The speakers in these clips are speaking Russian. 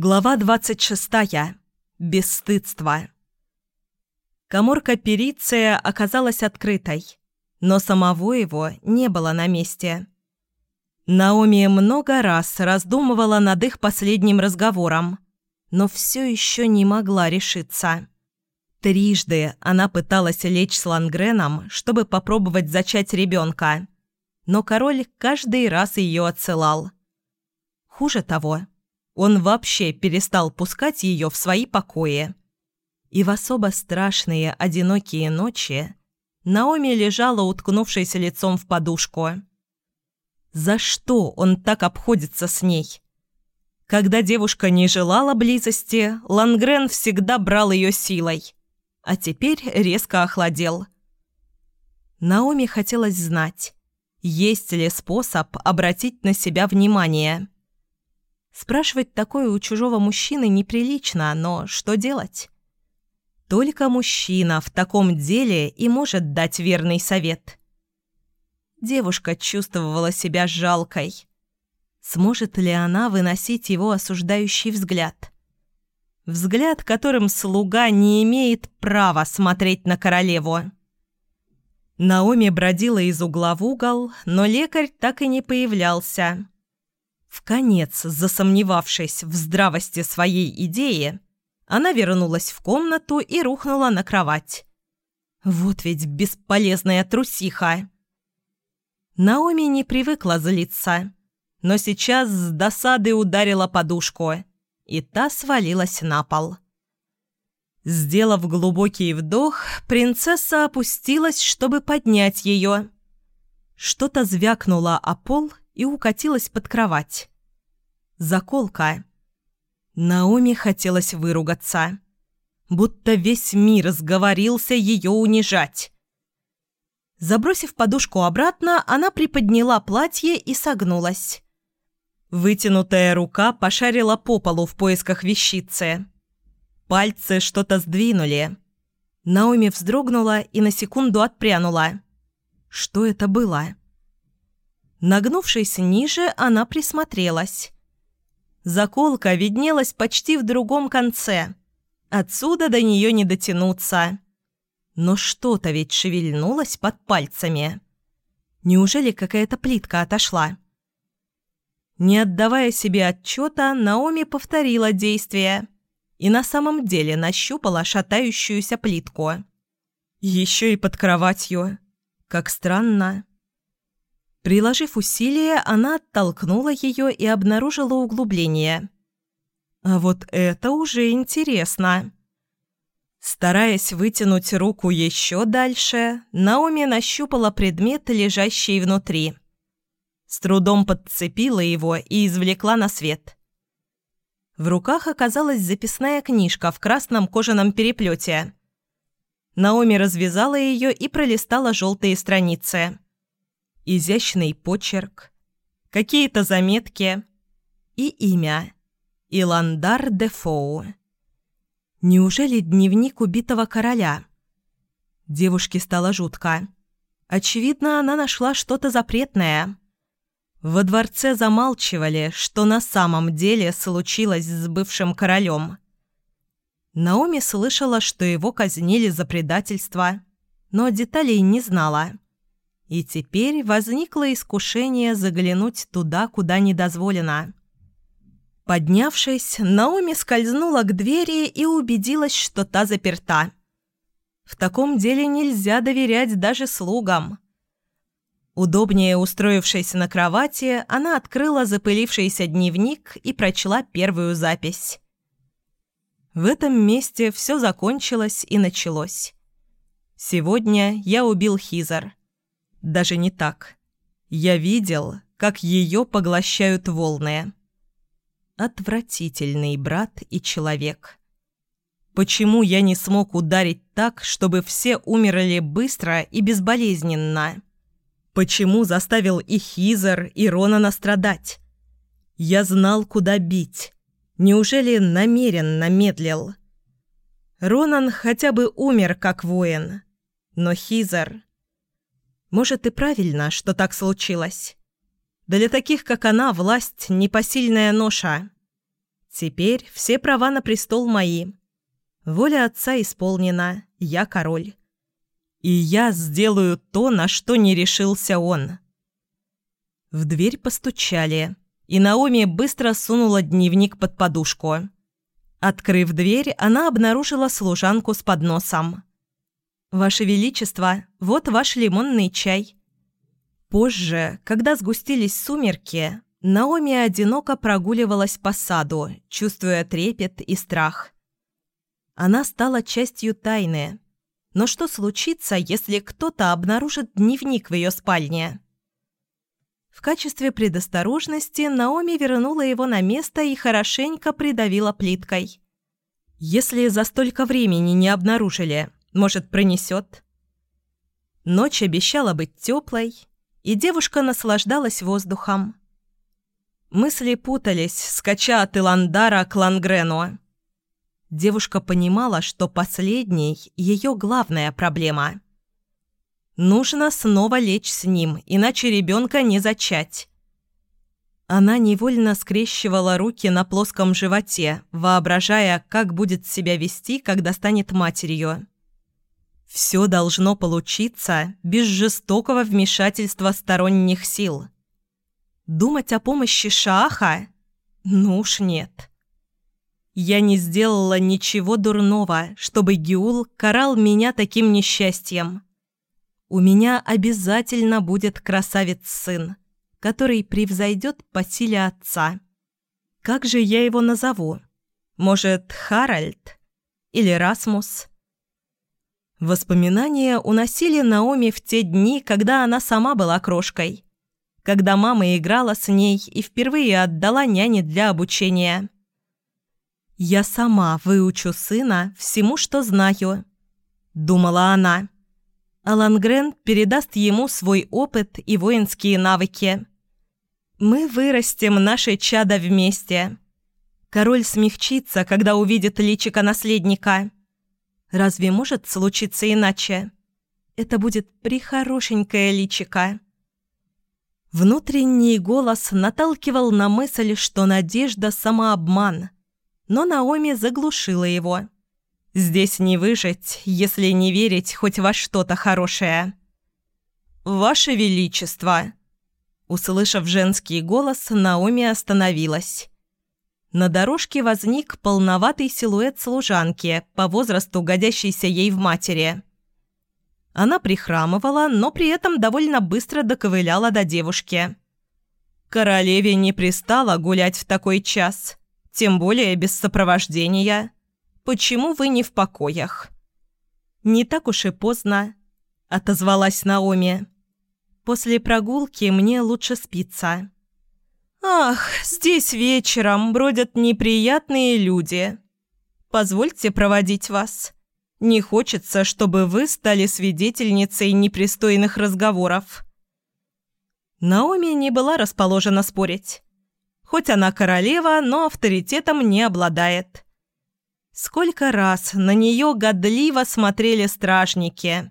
Глава 26. Бесстыдство. Коморка Периция оказалась открытой, но самого его не было на месте. Наоми много раз раздумывала над их последним разговором, но все еще не могла решиться. Трижды она пыталась лечь с Лангреном, чтобы попробовать зачать ребенка, но король каждый раз ее отсылал. Хуже того – он вообще перестал пускать ее в свои покои. И в особо страшные одинокие ночи Наоми лежала, уткнувшись лицом в подушку. За что он так обходится с ней? Когда девушка не желала близости, Лангрен всегда брал ее силой, а теперь резко охладел. Наоми хотелось знать, есть ли способ обратить на себя внимание – Спрашивать такое у чужого мужчины неприлично, но что делать? Только мужчина в таком деле и может дать верный совет. Девушка чувствовала себя жалкой. Сможет ли она выносить его осуждающий взгляд? Взгляд, которым слуга не имеет права смотреть на королеву. Наоми бродила из угла в угол, но лекарь так и не появлялся. В конец, засомневавшись в здравости своей идеи, она вернулась в комнату и рухнула на кровать. Вот ведь бесполезная трусиха. Наоми не привыкла злиться, но сейчас с досады ударила подушку, и та свалилась на пол. Сделав глубокий вдох, принцесса опустилась, чтобы поднять ее. Что-то звякнуло о пол, и укатилась под кровать. Заколка. Наоми хотелось выругаться. Будто весь мир сговорился ее унижать. Забросив подушку обратно, она приподняла платье и согнулась. Вытянутая рука пошарила по полу в поисках вещицы. Пальцы что-то сдвинули. Наоми вздрогнула и на секунду отпрянула. Что это было? Нагнувшись ниже, она присмотрелась. Заколка виднелась почти в другом конце. Отсюда до нее не дотянуться. Но что-то ведь шевельнулось под пальцами. Неужели какая-то плитка отошла? Не отдавая себе отчета, Наоми повторила действие и на самом деле нащупала шатающуюся плитку. Еще и под кроватью. Как странно. Приложив усилие, она оттолкнула ее и обнаружила углубление. А вот это уже интересно. Стараясь вытянуть руку еще дальше, Наоми нащупала предмет, лежащий внутри. С трудом подцепила его и извлекла на свет. В руках оказалась записная книжка в красном кожаном переплете. Наоми развязала ее и пролистала желтые страницы изящный почерк, какие-то заметки и имя – Иландар де Фоу. Неужели дневник убитого короля? Девушке стало жутко. Очевидно, она нашла что-то запретное. Во дворце замалчивали, что на самом деле случилось с бывшим королем. Наоми слышала, что его казнили за предательство, но деталей не знала. И теперь возникло искушение заглянуть туда, куда не дозволено. Поднявшись, Наоми скользнула к двери и убедилась, что та заперта. В таком деле нельзя доверять даже слугам. Удобнее устроившись на кровати, она открыла запылившийся дневник и прочла первую запись. В этом месте все закончилось и началось. «Сегодня я убил Хизар. Даже не так. Я видел, как ее поглощают волны. Отвратительный брат и человек. Почему я не смог ударить так, чтобы все умерли быстро и безболезненно? Почему заставил и Хизер, и Ронана страдать? Я знал, куда бить. Неужели намеренно медлил? Ронан хотя бы умер как воин. Но Хизер... Может, и правильно, что так случилось. Для таких, как она, власть – непосильная ноша. Теперь все права на престол мои. Воля отца исполнена, я король. И я сделаю то, на что не решился он». В дверь постучали, и Наоми быстро сунула дневник под подушку. Открыв дверь, она обнаружила служанку с подносом. «Ваше Величество, вот ваш лимонный чай». Позже, когда сгустились сумерки, Наоми одиноко прогуливалась по саду, чувствуя трепет и страх. Она стала частью тайны. Но что случится, если кто-то обнаружит дневник в ее спальне? В качестве предосторожности Наоми вернула его на место и хорошенько придавила плиткой. Если за столько времени не обнаружили, может, пронесет? Ночь обещала быть теплой, и девушка наслаждалась воздухом. Мысли путались, скача от Иландара к Лангрену. Девушка понимала, что последний – ее главная проблема – Нужно снова лечь с ним, иначе ребенка не зачать. Она невольно скрещивала руки на плоском животе, воображая, как будет себя вести, когда станет матерью. Все должно получиться без жестокого вмешательства сторонних сил. Думать о помощи Шааха? Ну уж нет. Я не сделала ничего дурного, чтобы Гиул карал меня таким несчастьем. У меня обязательно будет красавец-сын, который превзойдет по силе отца. Как же я его назову? Может, Харальд? Или Расмус? Воспоминания уносили Наоми в те дни, когда она сама была крошкой. Когда мама играла с ней и впервые отдала няне для обучения. «Я сама выучу сына всему, что знаю», — думала она. Алангрен передаст ему свой опыт и воинские навыки. Мы вырастем наше чадо вместе. Король смягчится, когда увидит личико наследника. Разве может случиться иначе? Это будет прихорошенькое личико. Внутренний голос наталкивал на мысль, что надежда – самообман, но Наоми заглушила его. Здесь не выжить, если не верить хоть во что-то хорошее. «Ваше Величество!» Услышав женский голос, Наоми остановилась. На дорожке возник полноватый силуэт служанки, по возрасту годящейся ей в матери. Она прихрамывала, но при этом довольно быстро доковыляла до девушки. Королеве не пристало гулять в такой час, тем более без сопровождения почему вы не в покоях?» «Не так уж и поздно», — отозвалась Наоми. «После прогулки мне лучше спиться». «Ах, здесь вечером бродят неприятные люди. Позвольте проводить вас. Не хочется, чтобы вы стали свидетельницей непристойных разговоров». Наоми не была расположена спорить. Хоть она королева, но авторитетом не обладает. Сколько раз на нее годливо смотрели стражники,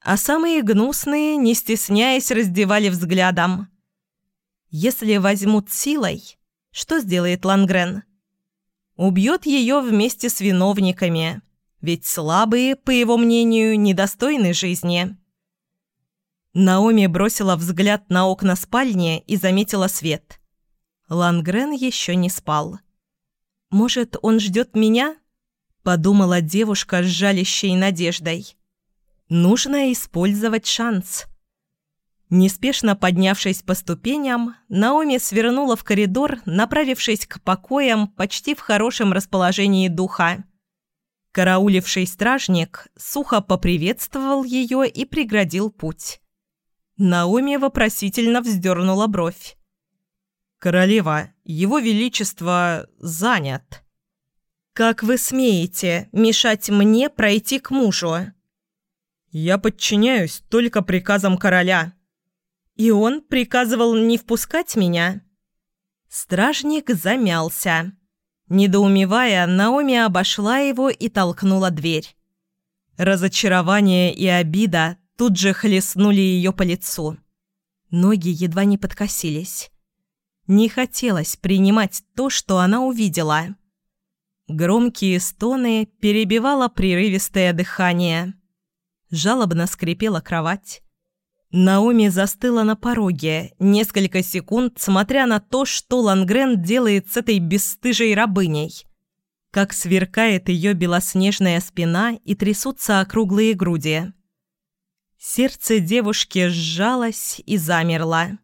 а самые гнусные, не стесняясь, раздевали взглядом. Если возьмут силой, что сделает Лангрен? Убьет ее вместе с виновниками, ведь слабые, по его мнению, недостойны жизни. Наоми бросила взгляд на окна спальни и заметила свет. Лангрен еще не спал. «Может, он ждет меня?» подумала девушка с жалящей надеждой. Нужно использовать шанс. Неспешно поднявшись по ступеням, Наоми свернула в коридор, направившись к покоям почти в хорошем расположении духа. Карауливший стражник сухо поприветствовал ее и преградил путь. Наоми вопросительно вздернула бровь. «Королева, его величество занят». «Как вы смеете мешать мне пройти к мужу?» «Я подчиняюсь только приказам короля». «И он приказывал не впускать меня?» Стражник замялся. Недоумевая, Наоми обошла его и толкнула дверь. Разочарование и обида тут же хлестнули ее по лицу. Ноги едва не подкосились. Не хотелось принимать то, что она увидела. Громкие стоны перебивало прерывистое дыхание. Жалобно скрипела кровать. Наоми застыла на пороге, несколько секунд смотря на то, что Лангрен делает с этой бесстыжей рабыней. Как сверкает ее белоснежная спина и трясутся округлые груди. Сердце девушки сжалось и замерло.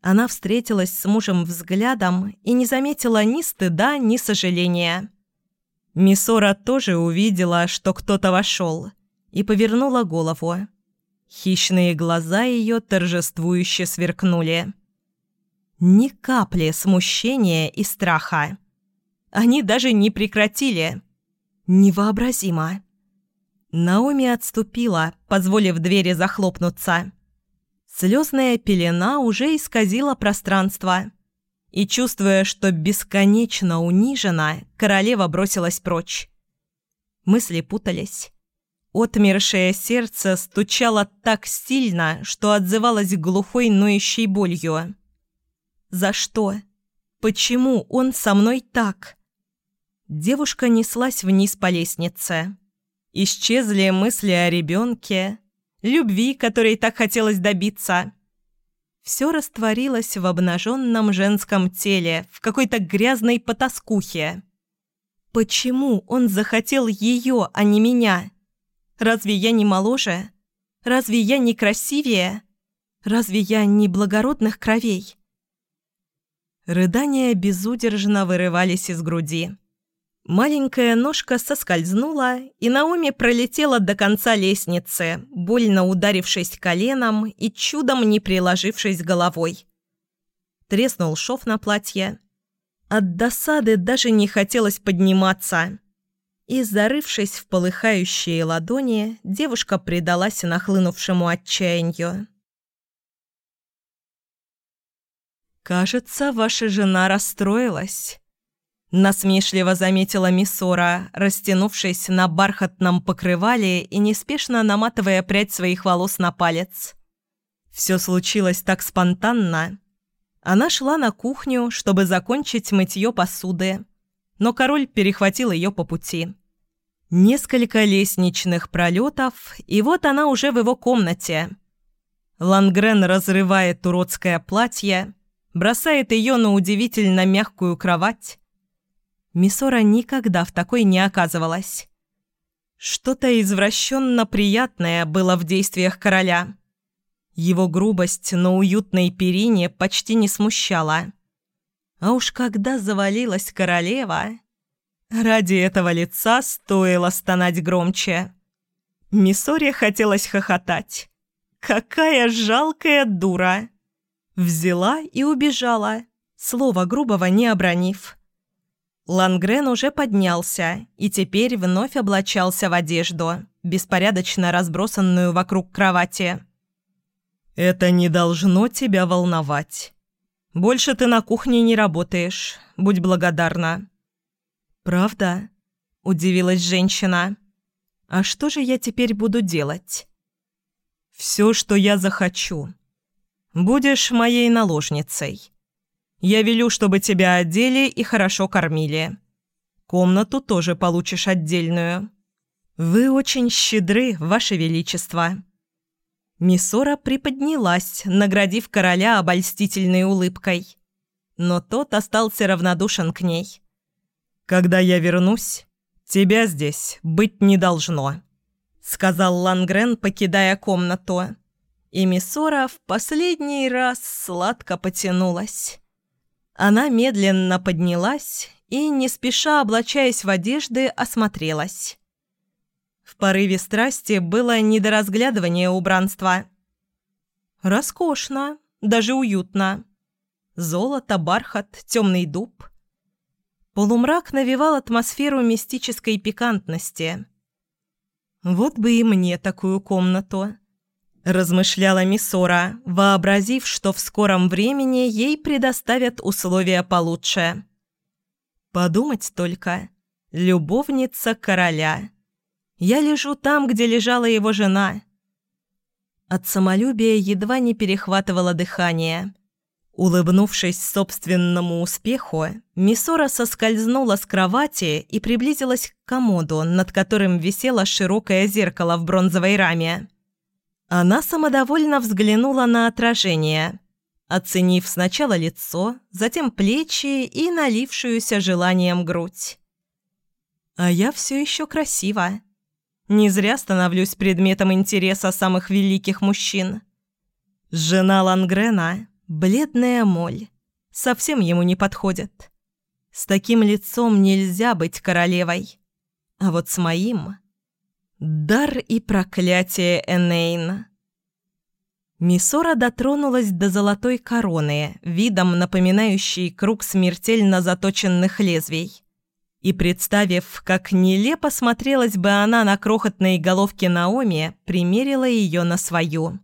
Она встретилась с мужем взглядом и не заметила ни стыда, ни сожаления. Мисора тоже увидела, что кто-то вошел, и повернула голову. Хищные глаза ее торжествующе сверкнули. Ни капли смущения и страха. Они даже не прекратили. Невообразимо. Наоми отступила, позволив двери захлопнуться. Слезная пелена уже исказила пространство. И, чувствуя, что бесконечно унижена, королева бросилась прочь. Мысли путались. Отмершее сердце стучало так сильно, что отзывалось глухой ноющей болью. «За что? Почему он со мной так?» Девушка неслась вниз по лестнице. Исчезли мысли о ребенке, любви, которой так хотелось добиться. Все растворилось в обнаженном женском теле, в какой-то грязной потаскухе. Почему он захотел ее, а не меня? Разве я не моложе? Разве я не красивее? Разве я не благородных кровей? Рыдания безудержно вырывались из груди. Маленькая ножка соскользнула, и Наоми пролетела до конца лестницы, больно ударившись коленом и чудом не приложившись головой. Треснул шов на платье. От досады даже не хотелось подниматься и, зарывшись в полыхающие ладони, девушка предалась нахлынувшему отчаянию. «Кажется, ваша жена расстроилась», — насмешливо заметила Миссора, растянувшись на бархатном покрывале и неспешно наматывая прядь своих волос на палец. Все случилось так спонтанно. Она шла на кухню, чтобы закончить мытье посуды, но король перехватил ее по пути. Несколько лестничных пролетов, и вот она уже в его комнате. Лангрен разрывает уродское платье, бросает ее на удивительно мягкую кровать. Мисора никогда в такой не оказывалась. Что-то извращенно приятное было в действиях короля. Его грубость на уютной перине почти не смущала. А уж когда завалилась королева... Ради этого лица стоило стонать громче. Миссоре хотелось хохотать. «Какая жалкая дура!» Взяла и убежала, слова грубого не обронив. Лангрен уже поднялся и теперь вновь облачался в одежду, беспорядочно разбросанную вокруг кровати. «Это не должно тебя волновать. Больше ты на кухне не работаешь, будь благодарна. «Правда?» – удивилась женщина. «А что же я теперь буду делать?» «Все, что я захочу. Будешь моей наложницей. Я велю, чтобы тебя одели и хорошо кормили. Комнату тоже получишь отдельную. Вы очень щедры, Ваше Величество». Миссора приподнялась, наградив короля обольстительной улыбкой. Но тот остался равнодушен к ней. «Когда я вернусь, тебя здесь быть не должно», — сказал Лангрен, покидая комнату. И Миссора в последний раз сладко потянулась. Она медленно поднялась и, не спеша облачаясь в одежды, осмотрелась. В порыве страсти было не до убранства. Роскошно, даже уютно. Золото, бархат, темный дуб. Полумрак навевал атмосферу мистической пикантности. «Вот бы и мне такую комнату», – размышляла Миссора, вообразив, что в скором времени ей предоставят условия получше. «Подумать только. Любовница короля. Я лежу там, где лежала его жена». От самолюбия едва не перехватывало дыхание. Улыбнувшись собственному успеху, Мисора соскользнула с кровати и приблизилась к комоду, над которым висело широкое зеркало в бронзовой раме. Она самодовольно взглянула на отражение, оценив сначала лицо, затем плечи и налившуюся желанием грудь. «А я все еще красива. Не зря становлюсь предметом интереса самых великих мужчин. Жена Лангрена Бледная моль. Совсем ему не подходит. С таким лицом нельзя быть королевой. А вот с моим... Дар и проклятие Энейн. Мисора дотронулась до золотой короны, видом напоминающей круг смертельно заточенных лезвий. И, представив, как нелепо смотрелась бы она на крохотной головке Наоми, примерила ее на свою.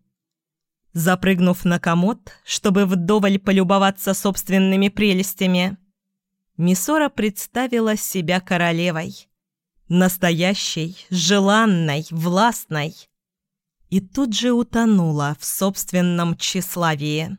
Запрыгнув на комод, чтобы вдоволь полюбоваться собственными прелестями, Мисора представила себя королевой. Настоящей, желанной, властной. И тут же утонула в собственном тщеславии.